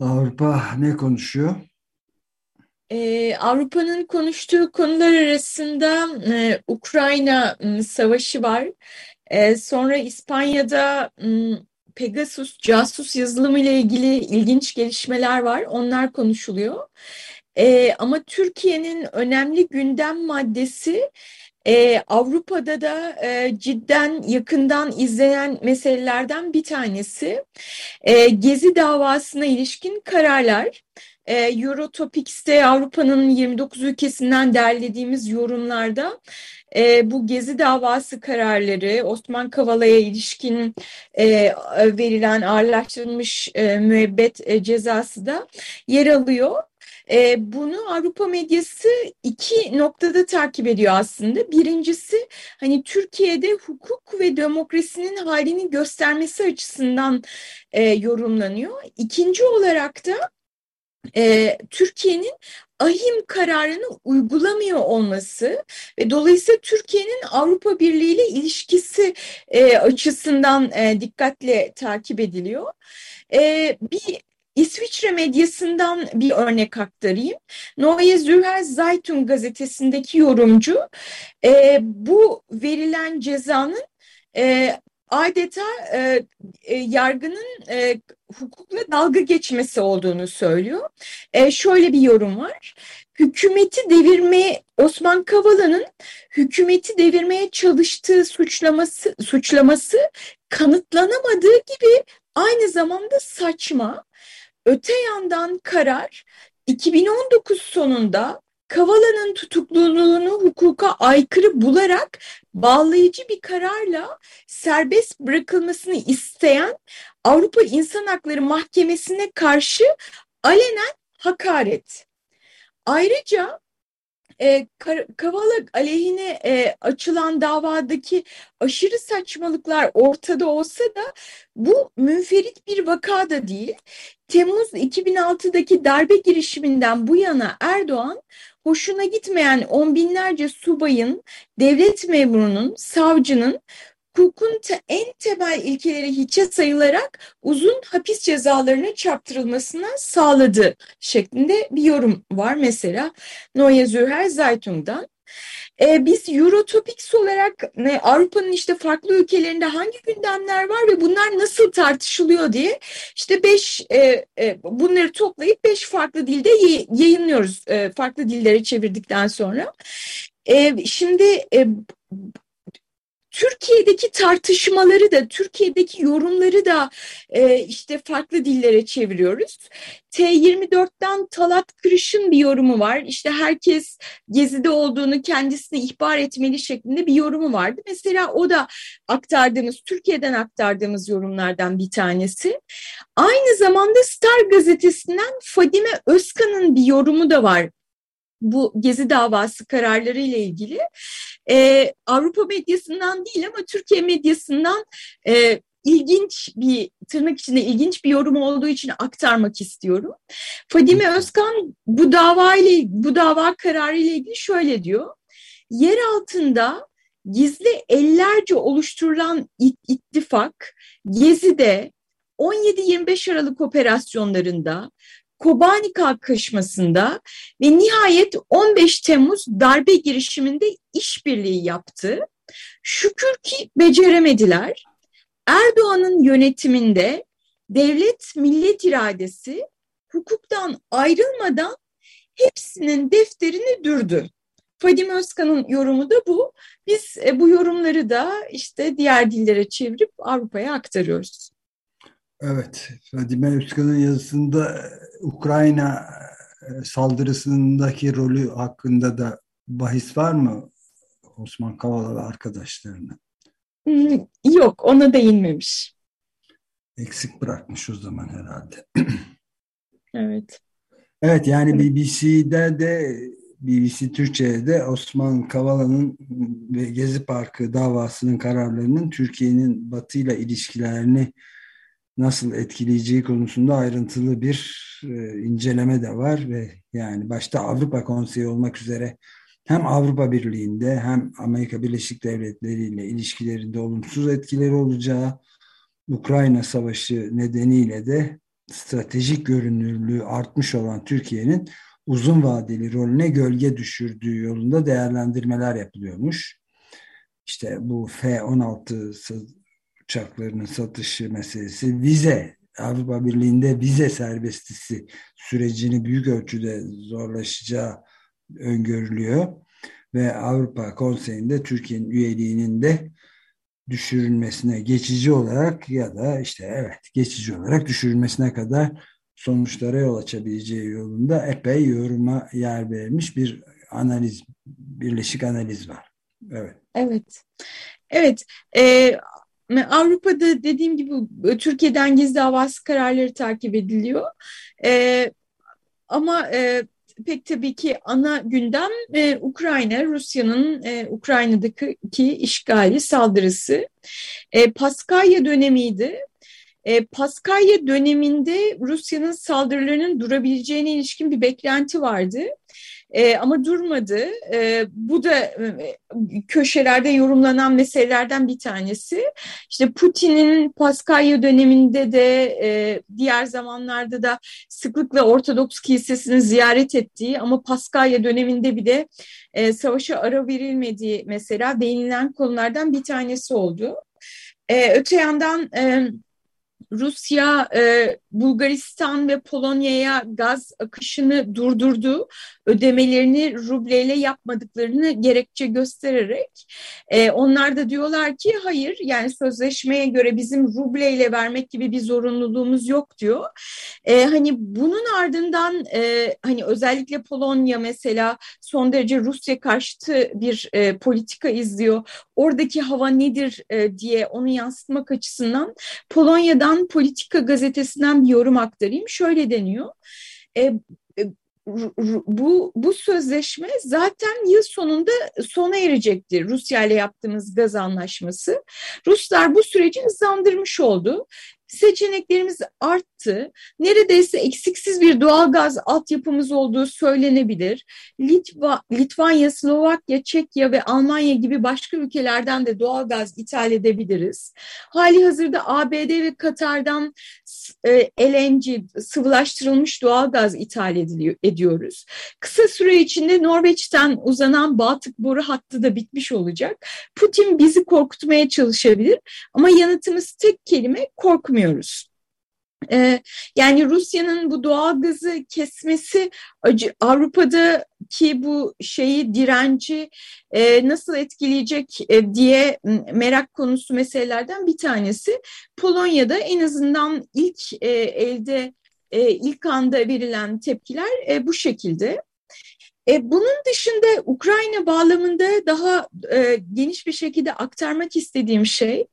Avrupa ne konuşuyor? Ee, Avrupa'nın konuştuğu konular arasında e, Ukrayna m, savaşı var. E, sonra İspanya'da m, Pegasus casus yazılımı ile ilgili ilginç gelişmeler var. Onlar konuşuluyor. E, ama Türkiye'nin önemli gündem maddesi ee, Avrupa'da da e, cidden yakından izlenen meselelerden bir tanesi e, Gezi davasına ilişkin kararlar. E, Eurotopics'te Avrupa'nın 29 ülkesinden derlediğimiz yorumlarda e, bu Gezi davası kararları, Osman Kavala'ya ilişkin e, verilen ağırlaştırılmış e, müebbet e, cezası da yer alıyor. E, bunu Avrupa medyası iki noktada takip ediyor aslında. Birincisi hani Türkiye'de hukuk ve demokrasinin halini göstermesi açısından e, yorumlanıyor. İkinci olarak da e, Türkiye'nin ahim kararını uygulamıyor olması ve dolayısıyla Türkiye'nin Avrupa Birliği ile ilişkisi e, açısından e, dikkatle takip ediliyor. E, bir İsviçre medyasından bir örnek aktarayım. Neue Zürcher Zeitung gazetesindeki yorumcu e, bu verilen cezanın e, adeta e, e, yargının e, hukukla dalga geçmesi olduğunu söylüyor. E, şöyle bir yorum var. Hükümeti devirmeye Osman Kavala'nın hükümeti devirmeye çalıştığı suçlaması suçlaması kanıtlanamadığı gibi aynı zamanda saçma. Öte yandan karar 2019 sonunda Kavala'nın tutukluluğunu hukuka aykırı bularak bağlayıcı bir kararla serbest bırakılmasını isteyen Avrupa İnsan Hakları Mahkemesi'ne karşı alenen hakaret. Ayrıca e, Kavala aleyhine e, açılan davadaki aşırı saçmalıklar ortada olsa da bu münferit bir vaka da değil. Temmuz 2006'daki darbe girişiminden bu yana Erdoğan hoşuna gitmeyen on binlerce subayın, devlet memurunun, savcının hukukun te en temel ilkeleri hiçe sayılarak uzun hapis cezalarına çarptırılmasına sağladı şeklinde bir yorum var mesela Neue Zürcher Zeitung'dan. E, biz Eurotopics olarak Avrupa'nın işte farklı ülkelerinde hangi gündemler var ve bunlar nasıl tartışılıyor diye işte beş e, e, bunları toplayıp beş farklı dilde yayınlıyoruz farklı dillere çevirdikten sonra. Şimdi Türkiye'deki tartışmaları da, Türkiye'deki yorumları da e, işte farklı dillere çeviriyoruz. T24'ten Talat Kırış'ın bir yorumu var. İşte herkes gezide olduğunu kendisine ihbar etmeli şeklinde bir yorumu vardı. Mesela o da aktardığımız, Türkiye'den aktardığımız yorumlardan bir tanesi. Aynı zamanda Star gazetesinden Fadime Özkan'ın bir yorumu da var bu Gezi davası kararları ile ilgili e, Avrupa medyasından değil ama Türkiye medyasından e, ilginç bir tırnak içinde ilginç bir yorum olduğu için aktarmak istiyorum. Fadime Özkan bu dava ile bu dava kararı ile ilgili şöyle diyor. Yer altında gizli ellerce oluşturulan ittifak Gezi'de 17-25 Aralık operasyonlarında Kobani kalkışmasında ve nihayet 15 Temmuz darbe girişiminde işbirliği yaptı. Şükür ki beceremediler. Erdoğan'ın yönetiminde devlet millet iradesi hukuktan ayrılmadan hepsinin defterini dürdü. Fadime Özkan'ın yorumu da bu. Biz e, bu yorumları da işte diğer dillere çevirip Avrupa'ya aktarıyoruz. Evet, Fadime Özkan'ın yazısında e, Ukrayna e, saldırısındaki rolü hakkında da bahis var mı Osman Kavala ve arkadaşlarına? Hmm, yok, ona değinmemiş. Eksik bırakmış o zaman herhalde. evet. Evet yani BBC'de de BBC Türkçe'de Osman Kavala'nın ve Gezi Parkı davasının kararlarının Türkiye'nin Batı ile ilişkilerini nasıl etkileyeceği konusunda ayrıntılı bir e, inceleme de var ve yani başta Avrupa Konseyi olmak üzere hem Avrupa Birliği'nde hem Amerika Birleşik Devletleri ile ilişkilerinde olumsuz etkileri olacağı Ukrayna Savaşı nedeniyle de stratejik görünürlüğü artmış olan Türkiye'nin uzun vadeli rolüne gölge düşürdüğü yolunda değerlendirmeler yapılıyormuş. İşte bu F-16 uçaklarının satışı meselesi, vize, Avrupa Birliği'nde vize serbestisi sürecini büyük ölçüde zorlaşacağı öngörülüyor. Ve Avrupa Konseyi'nde Türkiye'nin üyeliğinin de düşürülmesine geçici olarak ya da işte evet geçici olarak düşürülmesine kadar sonuçlara yol açabileceği yolunda epey yoruma yer vermiş bir analiz, birleşik analiz var. Evet. Evet. Evet. Ee, Avrupa'da dediğim gibi Türkiye'den gizli davası kararları takip ediliyor. Ee, ama e, pek tabii ki ana gündem e, Ukrayna, Rusya'nın e, Ukrayna'daki işgali, saldırısı. E, Paskalya dönemiydi. E, Paskalya döneminde Rusya'nın saldırılarının durabileceğine ilişkin bir beklenti vardı. E, ama durmadı. E, bu da e, köşelerde yorumlanan meselelerden bir tanesi. İşte Putin'in Paskalya döneminde de e, diğer zamanlarda da sıklıkla Ortodoks Kilisesi'ni ziyaret ettiği ama Paskalya döneminde bir de e, savaşa ara verilmediği mesela değinilen konulardan bir tanesi oldu. E, öte yandan... E, Rusya e, Bulgaristan ve Polonya'ya gaz akışını durdurdu. Ödemelerini rubleyle yapmadıklarını gerekçe göstererek e, onlar da diyorlar ki hayır yani sözleşmeye göre bizim rubleyle vermek gibi bir zorunluluğumuz yok diyor. E, hani bunun ardından e, hani özellikle Polonya mesela son derece Rusya karşıtı bir e, politika izliyor. Oradaki hava nedir e, diye onu yansıtmak açısından Polonya'dan Politika gazetesinden yorum aktarayım. Şöyle deniyor. E, e bu, bu sözleşme zaten yıl sonunda sona erecektir Rusya ile yaptığımız gaz anlaşması. Ruslar bu süreci hızlandırmış oldu seçeneklerimiz arttı. Neredeyse eksiksiz bir doğalgaz altyapımız olduğu söylenebilir. Litva, Litvanya, Slovakya, Çekya ve Almanya gibi başka ülkelerden de doğalgaz ithal edebiliriz. Hali hazırda ABD ve Katar'dan e, LNG, sıvılaştırılmış doğalgaz ithal ediliyor, ediyoruz. Kısa süre içinde Norveç'ten uzanan Baltık boru hattı da bitmiş olacak. Putin bizi korkutmaya çalışabilir ama yanıtımız tek kelime korkmuyor görmüyoruz. Ee, yani Rusya'nın bu doğal gazı kesmesi Avrupa'daki bu şeyi direnci e, nasıl etkileyecek e, diye merak konusu meselelerden bir tanesi. Polonya'da en azından ilk e, elde e, ilk anda verilen tepkiler e, bu şekilde. E, bunun dışında Ukrayna bağlamında daha e, geniş bir şekilde aktarmak istediğim şey,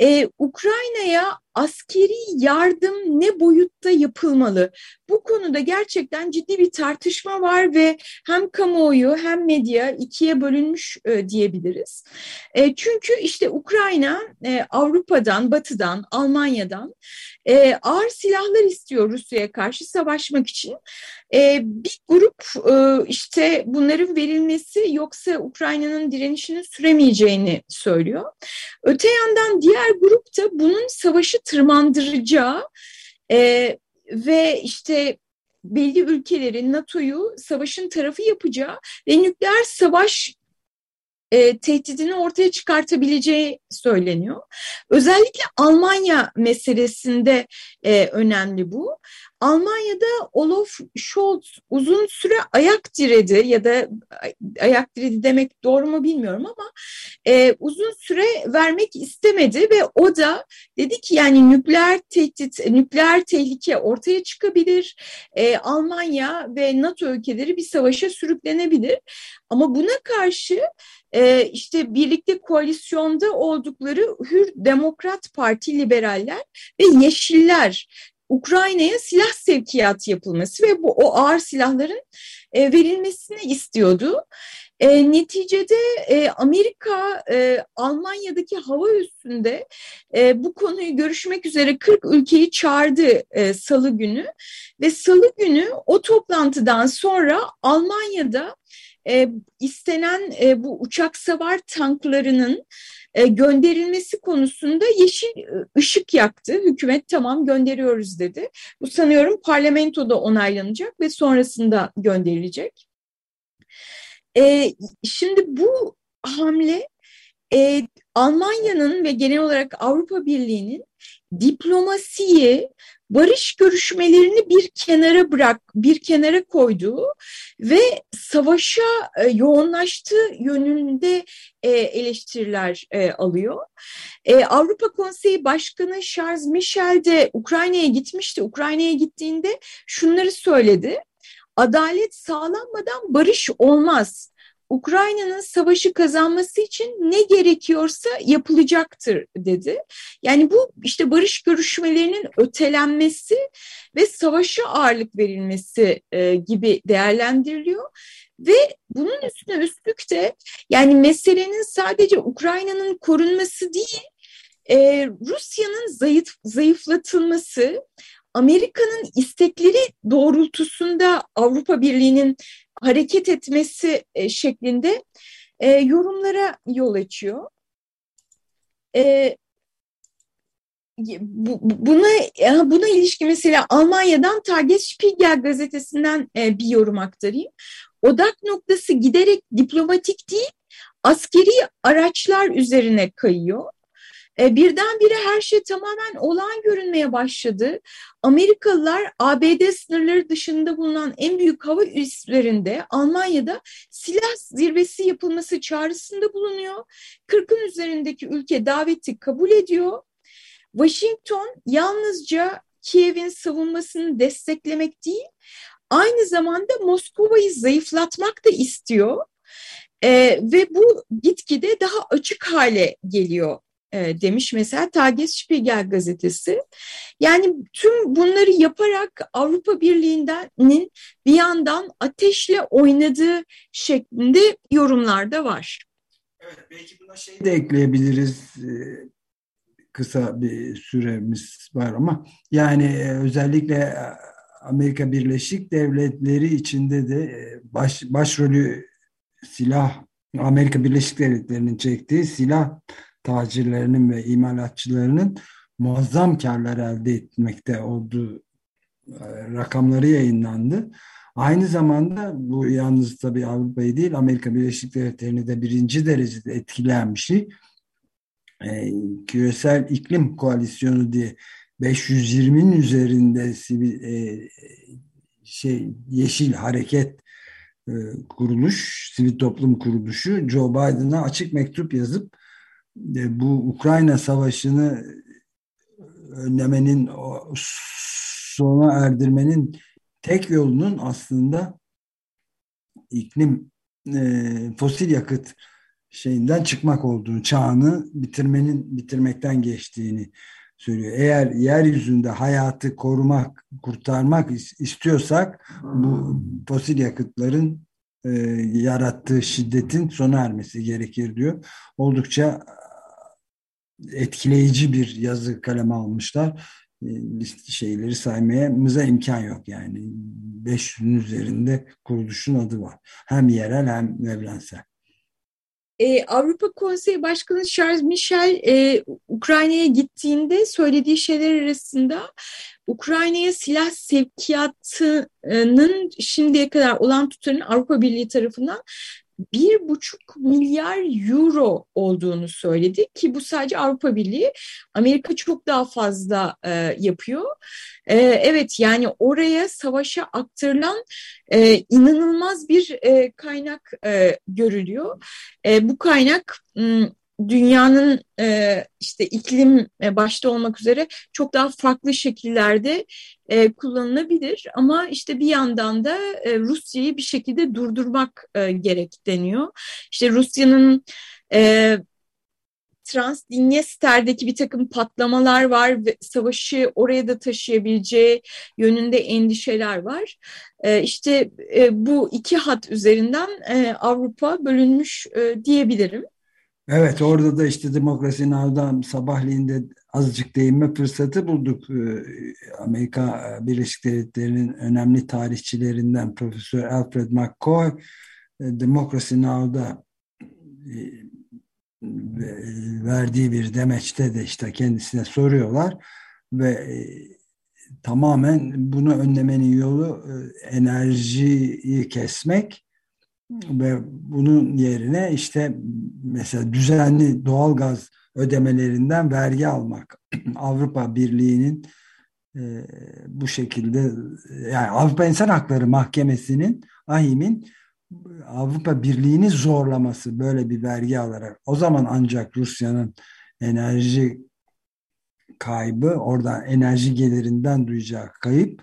e, Ukrayna'ya askeri yardım ne boyutta yapılmalı? Bu konuda gerçekten ciddi bir tartışma var ve hem kamuoyu hem medya ikiye bölünmüş e, diyebiliriz. E, çünkü işte Ukrayna e, Avrupa'dan, Batı'dan, Almanya'dan e, ağır silahlar istiyor Rusya'ya karşı savaşmak için. E, bir grup e, işte bunların verilmesi yoksa Ukrayna'nın direnişini süremeyeceğini söylüyor. Öte yandan diğer grup da bunun savaşı tırmandıracağı e, ve işte belli ülkelerin NATO'yu savaşın tarafı yapacağı ve nükleer savaş e, tehdidini ortaya çıkartabileceği söyleniyor. Özellikle Almanya meselesinde e, önemli bu. Almanya'da Olaf Scholz uzun süre ayak diredi ya da ayak diredi demek doğru mu bilmiyorum ama e, uzun süre vermek istemedi ve o da dedi ki yani nükleer tehdit, nükleer tehlike ortaya çıkabilir. E, Almanya ve NATO ülkeleri bir savaşa sürüklenebilir. Ama buna karşı e, işte birlikte koalisyonda oldukları Hür Demokrat Parti liberaller ve Yeşiller Ukrayna'ya silah sevkiyatı yapılması ve bu o ağır silahların e, verilmesini istiyordu. E, neticede e, Amerika e, Almanya'daki hava üstünde e, bu konuyu görüşmek üzere 40 ülkeyi çağırdı e, salı günü ve salı günü o toplantıdan sonra Almanya'da e, istenen e, bu uçak savar tanklarının e, gönderilmesi konusunda yeşil e, ışık yaktı. Hükümet tamam gönderiyoruz dedi. Bu sanıyorum parlamentoda onaylanacak ve sonrasında gönderilecek. E, şimdi bu hamle Almanya'nın ve genel olarak Avrupa Birliği'nin diplomasiyi, barış görüşmelerini bir kenara bırak, bir kenara koyduğu ve savaşa e, yoğunlaştığı yönünde e, eleştiriler e, alıyor. Avrupa Konseyi Başkanı Charles Michel de Ukrayna'ya gitmişti. Ukrayna'ya gittiğinde şunları söyledi. Adalet sağlanmadan barış olmaz. Ukrayna'nın savaşı kazanması için ne gerekiyorsa yapılacaktır dedi. Yani bu işte barış görüşmelerinin ötelenmesi ve savaşa ağırlık verilmesi e, gibi değerlendiriliyor. Ve bunun üstüne üstlük de yani meselenin sadece Ukrayna'nın korunması değil, e, Rusya'nın zayıf, zayıflatılması, Amerika'nın istekleri doğrultusunda Avrupa Birliği'nin hareket etmesi e, şeklinde e, yorumlara yol açıyor. E, bu, buna buna ilişkin mesela Almanya'dan Tagesspiegel gazetesinden e, bir yorum aktarayım. Odak noktası giderek diplomatik değil, askeri araçlar üzerine kayıyor. E, birdenbire her şey tamamen olağan görünmeye başladı. Amerikalılar ABD sınırları dışında bulunan en büyük hava üslerinde Almanya'da silah zirvesi yapılması çağrısında bulunuyor. 40'ın üzerindeki ülke daveti kabul ediyor. Washington yalnızca Kiev'in savunmasını desteklemek değil, aynı zamanda Moskova'yı zayıflatmak da istiyor. Ee, ve bu gitgide daha açık hale geliyor e, demiş mesela Tagesspiegel gazetesi. Yani tüm bunları yaparak Avrupa Birliği'nin bir yandan ateşle oynadığı şeklinde yorumlar da var. Evet belki buna şey de ekleyebiliriz. E, kısa bir süremiz var ama yani e, özellikle Amerika Birleşik Devletleri içinde de baş, başrolü silah Amerika Birleşik Devletleri'nin çektiği silah tacirlerinin ve imalatçılarının muazzam karlar elde etmekte olduğu e, rakamları yayınlandı. Aynı zamanda bu yalnız tabii Avrupa'yı değil Amerika Birleşik Devletleri'ni de birinci derecede etkileyen bir şey. E, küresel iklim koalisyonu diye 520'nin üzerinde sivil e, şey yeşil hareket e, kuruluş, sivil toplum kuruluşu Joe Biden'a açık mektup yazıp bu Ukrayna Savaşı'nı önlemenin, sona erdirmenin tek yolunun aslında iklim e, fosil yakıt şeyinden çıkmak olduğunu, çağını bitirmenin bitirmekten geçtiğini söylüyor. Eğer yeryüzünde hayatı korumak, kurtarmak istiyorsak bu fosil yakıtların e, yarattığı şiddetin sona ermesi gerekir diyor. Oldukça etkileyici bir yazı kaleme almışlar. List şeyleri saymaya mıza imkan yok yani. 500'ün üzerinde kuruluşun adı var. Hem yerel hem evrensel. Ee, Avrupa Konseyi Başkanı Charles Michel e, Ukrayna'ya gittiğinde söylediği şeyler arasında Ukrayna'ya silah sevkiyatının şimdiye kadar olan tutarının Avrupa Birliği tarafından bir buçuk milyar euro olduğunu söyledi ki bu sadece Avrupa Birliği. Amerika çok daha fazla e, yapıyor. E, evet yani oraya savaşa aktarılan e, inanılmaz bir e, kaynak e, görülüyor. E, bu kaynak dünyanın e, işte iklim e, başta olmak üzere çok daha farklı şekillerde e, kullanılabilir ama işte bir yandan da e, Rusya'yı bir şekilde durdurmak e, gerek deniyor. İşte Rusya'nın e, Transdinyester'deki bir takım patlamalar var ve savaşı oraya da taşıyabileceği yönünde endişeler var. E, işte e, bu iki hat üzerinden e, Avrupa bölünmüş e, diyebilirim. Evet orada da işte Demokrasi Now'dan sabahleyin de azıcık değinme fırsatı bulduk. Ee, Amerika Birleşik Devletleri'nin önemli tarihçilerinden Profesör Alfred McCoy e, Demokrasi Now'da e, verdiği bir demeçte de işte kendisine soruyorlar ve e, tamamen bunu önlemenin yolu enerjiyi kesmek ve bunun yerine işte mesela düzenli doğal gaz ödemelerinden vergi almak. Avrupa Birliği'nin e, bu şekilde yani Avrupa İnsan Hakları Mahkemesi'nin AHİM'in Avrupa Birliği'ni zorlaması böyle bir vergi alarak o zaman ancak Rusya'nın enerji kaybı orada enerji gelirinden duyacağı kayıp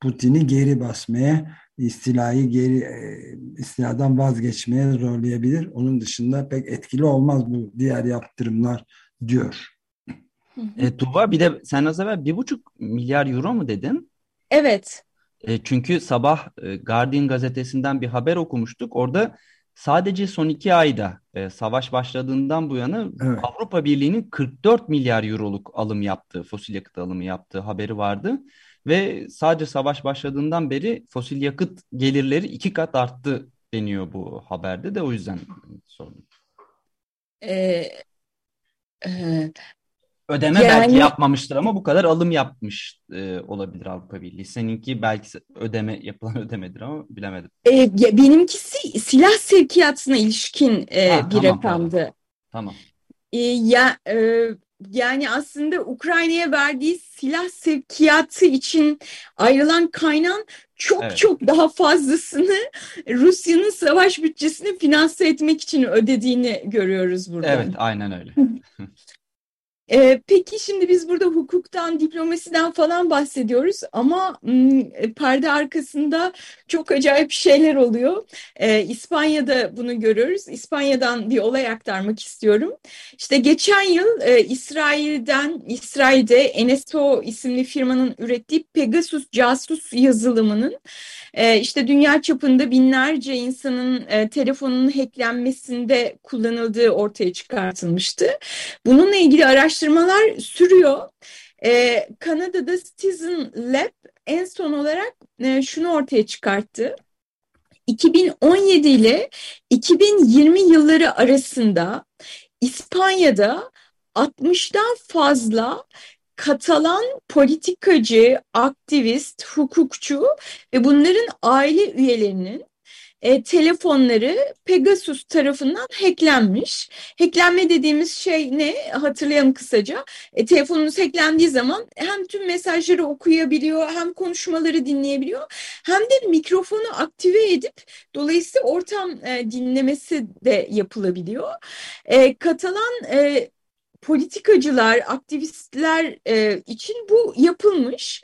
Putin'i geri basmaya istilayı geri e, istiladan vazgeçmeye zorlayabilir. Onun dışında pek etkili olmaz bu diğer yaptırımlar diyor. E, Tuba bir de sen az evvel bir buçuk milyar euro mu dedin? Evet. E, çünkü sabah e, Guardian gazetesinden bir haber okumuştuk. Orada sadece son iki ayda e, savaş başladığından bu yana evet. Avrupa Birliği'nin 44 milyar euroluk alım yaptığı, fosil yakıt alımı yaptığı haberi vardı. Ve sadece savaş başladığından beri fosil yakıt gelirleri iki kat arttı deniyor bu haberde de o yüzden sordum. Ee, e, Ödeme yani, belki yapmamıştır ama bu kadar alım yapmış e, olabilir Avrupa Birliği. Seninki belki ödeme yapılan ödemedir ama bilemedim. E, benimkisi silah sevkiyatına ilişkin e, ha, bir tamam, rakamdı. Tamam. E, ya e, yani aslında Ukrayna'ya verdiği silah sevkiyatı için ayrılan kaynağın çok evet. çok daha fazlasını Rusya'nın savaş bütçesini finanse etmek için ödediğini görüyoruz burada. Evet, aynen öyle. Ee, peki şimdi biz burada hukuktan, diplomasiden falan bahsediyoruz ama e, perde arkasında çok acayip şeyler oluyor. Ee, İspanya'da bunu görüyoruz. İspanya'dan bir olay aktarmak istiyorum. İşte geçen yıl e, İsrail'den, İsrail'de NSO isimli firmanın ürettiği Pegasus casus yazılımının e, işte dünya çapında binlerce insanın e, telefonunun hacklenmesinde kullanıldığı ortaya çıkartılmıştı. Bununla ilgili araştırmalar sürüyor. E, Kanada'da Citizen Lab en son olarak e, şunu ortaya çıkarttı. 2017 ile 2020 yılları arasında İspanya'da 60'dan fazla Katalan politikacı, aktivist, hukukçu ve bunların aile üyelerinin e, telefonları Pegasus tarafından hacklenmiş. Hacklenme dediğimiz şey ne? Hatırlayalım kısaca. E, telefonunuz hacklendiği zaman hem tüm mesajları okuyabiliyor, hem konuşmaları dinleyebiliyor, hem de mikrofonu aktive edip dolayısıyla ortam e, dinlemesi de yapılabiliyor. E, Katalan e, politikacılar, aktivistler e, için bu yapılmış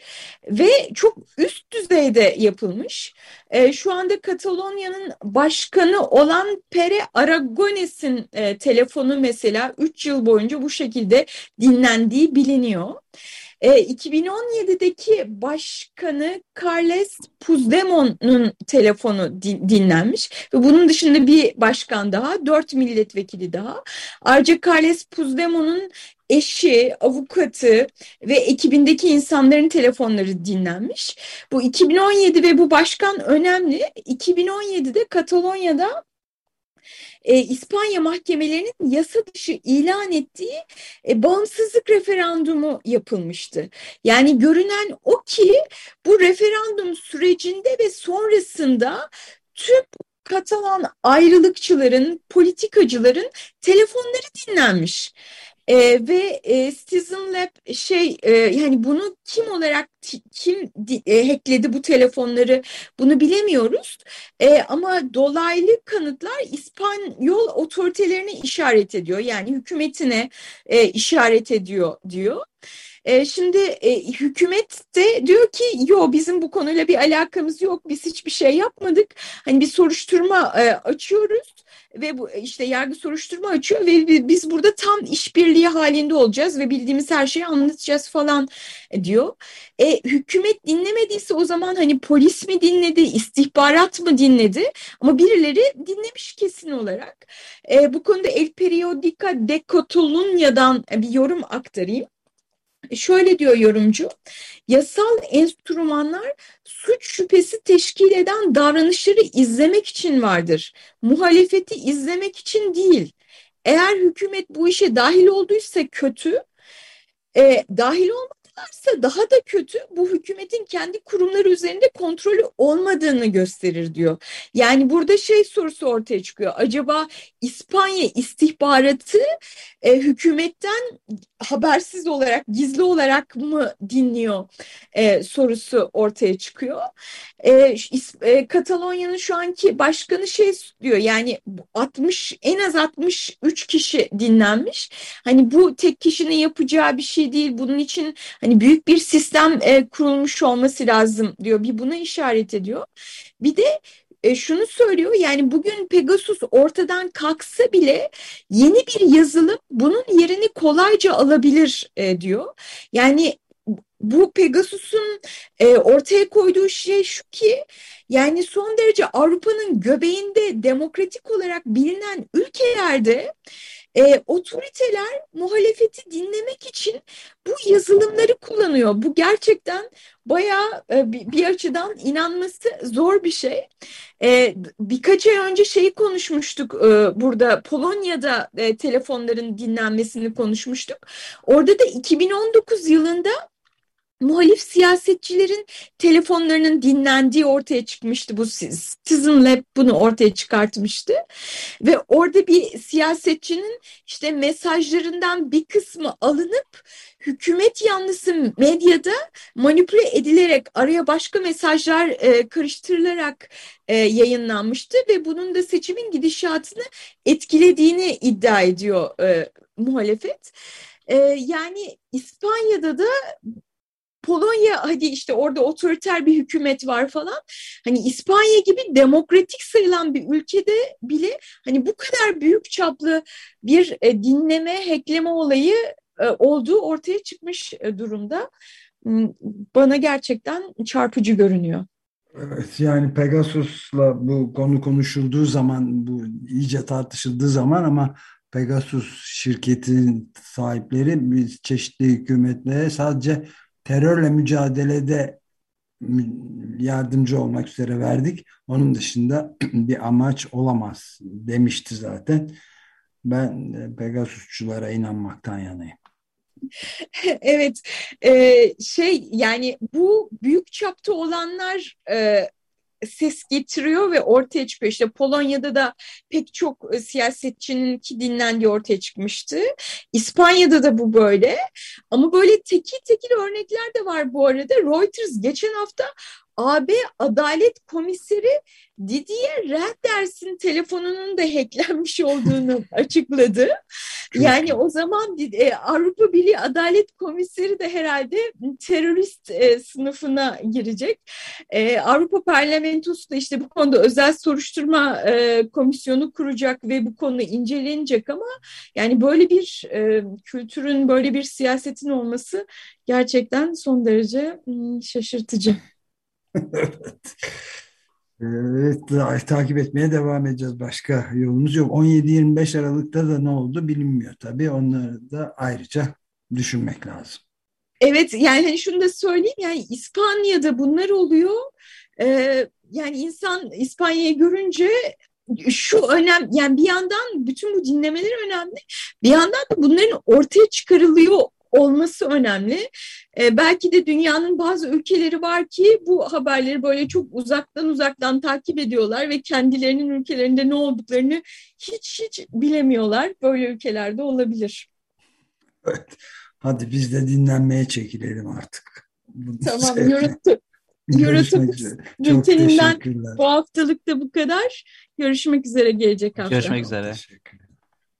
ve çok üst düzeyde yapılmış. E, şu anda Katalonya'nın başkanı olan Pere Aragones'in e, telefonu mesela 3 yıl boyunca bu şekilde dinlendiği biliniyor. E, 2017'deki başkanı Carles Puigdemont'un telefonu din, dinlenmiş ve bunun dışında bir başkan daha, dört milletvekili daha. Ayrıca Carles Puigdemont'un eşi, avukatı ve ekibindeki insanların telefonları dinlenmiş. Bu 2017 ve bu başkan önemli. 2017'de Katalonya'da e, İspanya mahkemelerinin yasa dışı ilan ettiği e, bağımsızlık referandumu yapılmıştı. Yani görünen o ki bu referandum sürecinde ve sonrasında tüm Katalan ayrılıkçıların, politikacıların telefonları dinlenmiş. E, ve e, Citizen Lab şey e, yani bunu kim olarak kim e, hackledi bu telefonları bunu bilemiyoruz. E, ama dolaylı kanıtlar İspanyol otoritelerine işaret ediyor. Yani hükümetine e, işaret ediyor diyor. E, şimdi e, hükümet de diyor ki yo bizim bu konuyla bir alakamız yok biz hiçbir şey yapmadık. Hani bir soruşturma e, açıyoruz ve bu işte yargı soruşturma açıyor ve biz burada tam işbirliği halinde olacağız ve bildiğimiz her şeyi anlatacağız falan diyor. E, hükümet dinlemediyse o zaman hani polis mi dinledi, istihbarat mı dinledi? Ama birileri dinlemiş kesin olarak. E, bu konuda El Periodica de Catalunya'dan bir yorum aktarayım. Şöyle diyor yorumcu, yasal enstrümanlar suç şüphesi teşkil eden davranışları izlemek için vardır. Muhalefeti izlemek için değil. Eğer hükümet bu işe dahil olduysa kötü, e, dahil olmak varsa daha da kötü bu hükümetin kendi kurumları üzerinde kontrolü olmadığını gösterir diyor. Yani burada şey sorusu ortaya çıkıyor. Acaba İspanya istihbaratı e, hükümetten habersiz olarak, gizli olarak mı dinliyor e, sorusu ortaya çıkıyor. E, e, Katalonya'nın şu anki başkanı şey diyor yani 60 en az 63 kişi dinlenmiş. Hani bu tek kişinin yapacağı bir şey değil. Bunun için hani büyük bir sistem e, kurulmuş olması lazım diyor. Bir buna işaret ediyor. Bir de e, şunu söylüyor yani bugün Pegasus ortadan kalksa bile yeni bir yazılım bunun yerini kolayca alabilir e, diyor. Yani bu Pegasus'un e, ortaya koyduğu şey şu ki yani son derece Avrupa'nın göbeğinde demokratik olarak bilinen ülkelerde e, otoriteler muhalefeti dinlemek için bu yazılımları kullanıyor. Bu gerçekten bayağı e, bir, açıdan inanması zor bir şey. E, birkaç ay önce şeyi konuşmuştuk e, burada Polonya'da e, telefonların dinlenmesini konuşmuştuk. Orada da 2019 yılında muhalif siyasetçilerin telefonlarının dinlendiği ortaya çıkmıştı. Bu Citizen Lab bunu ortaya çıkartmıştı. Ve orada bir siyasetçinin işte mesajlarından bir kısmı alınıp hükümet yanlısı medyada manipüle edilerek araya başka mesajlar e, karıştırılarak e, yayınlanmıştı ve bunun da seçimin gidişatını etkilediğini iddia ediyor e, muhalefet. E, yani İspanya'da da Polonya hadi işte orada otoriter bir hükümet var falan. Hani İspanya gibi demokratik sayılan bir ülkede bile hani bu kadar büyük çaplı bir e, dinleme, hackleme olayı e, olduğu ortaya çıkmış e, durumda. Hmm, bana gerçekten çarpıcı görünüyor. Evet yani Pegasus'la bu konu konuşulduğu zaman bu iyice tartışıldığı zaman ama Pegasus şirketinin sahipleri çeşitli hükümetlere sadece terörle mücadelede yardımcı olmak üzere verdik. Onun dışında bir amaç olamaz demişti zaten. Ben Pegasusçulara inanmaktan yanayım. Evet, şey yani bu büyük çapta olanlar ses getiriyor ve ortaya çıkıyor. İşte Polonya'da da pek çok e, siyasetçinin ki dinlendiği ortaya çıkmıştı. İspanya'da da bu böyle. Ama böyle tekil tekil örnekler de var bu arada. Reuters geçen hafta AB Adalet Komiseri Didier Renders'in telefonunun da hacklenmiş olduğunu açıkladı. Yani o zaman e, Avrupa Birliği Adalet Komiseri de herhalde terörist e, sınıfına girecek. E, Avrupa Parlamentosu da işte bu konuda özel soruşturma komisyonu kuracak ve bu konu incelenecek ama yani böyle bir kültürün, böyle bir siyasetin olması gerçekten son derece şaşırtıcı. Evet. Evet, takip etmeye devam edeceğiz. Başka yolumuz yok. 17-25 Aralık'ta da ne oldu bilinmiyor tabii. Onları da ayrıca düşünmek lazım. Evet yani hani şunu da söyleyeyim yani İspanya'da bunlar oluyor. Ee, yani insan İspanya'yı görünce şu önem yani bir yandan bütün bu dinlemeler önemli. Bir yandan da bunların ortaya çıkarılıyor olması önemli. E, belki de dünyanın bazı ülkeleri var ki bu haberleri böyle çok uzaktan uzaktan takip ediyorlar ve kendilerinin ülkelerinde ne olduklarını hiç hiç bilemiyorlar. Böyle ülkelerde olabilir. Evet. Hadi biz de dinlenmeye çekilelim artık. Tamam, YouTube, YouTube bülteninden bu haftalık da bu kadar. Görüşmek üzere gelecek hafta. Görüşmek üzere. Teşekkür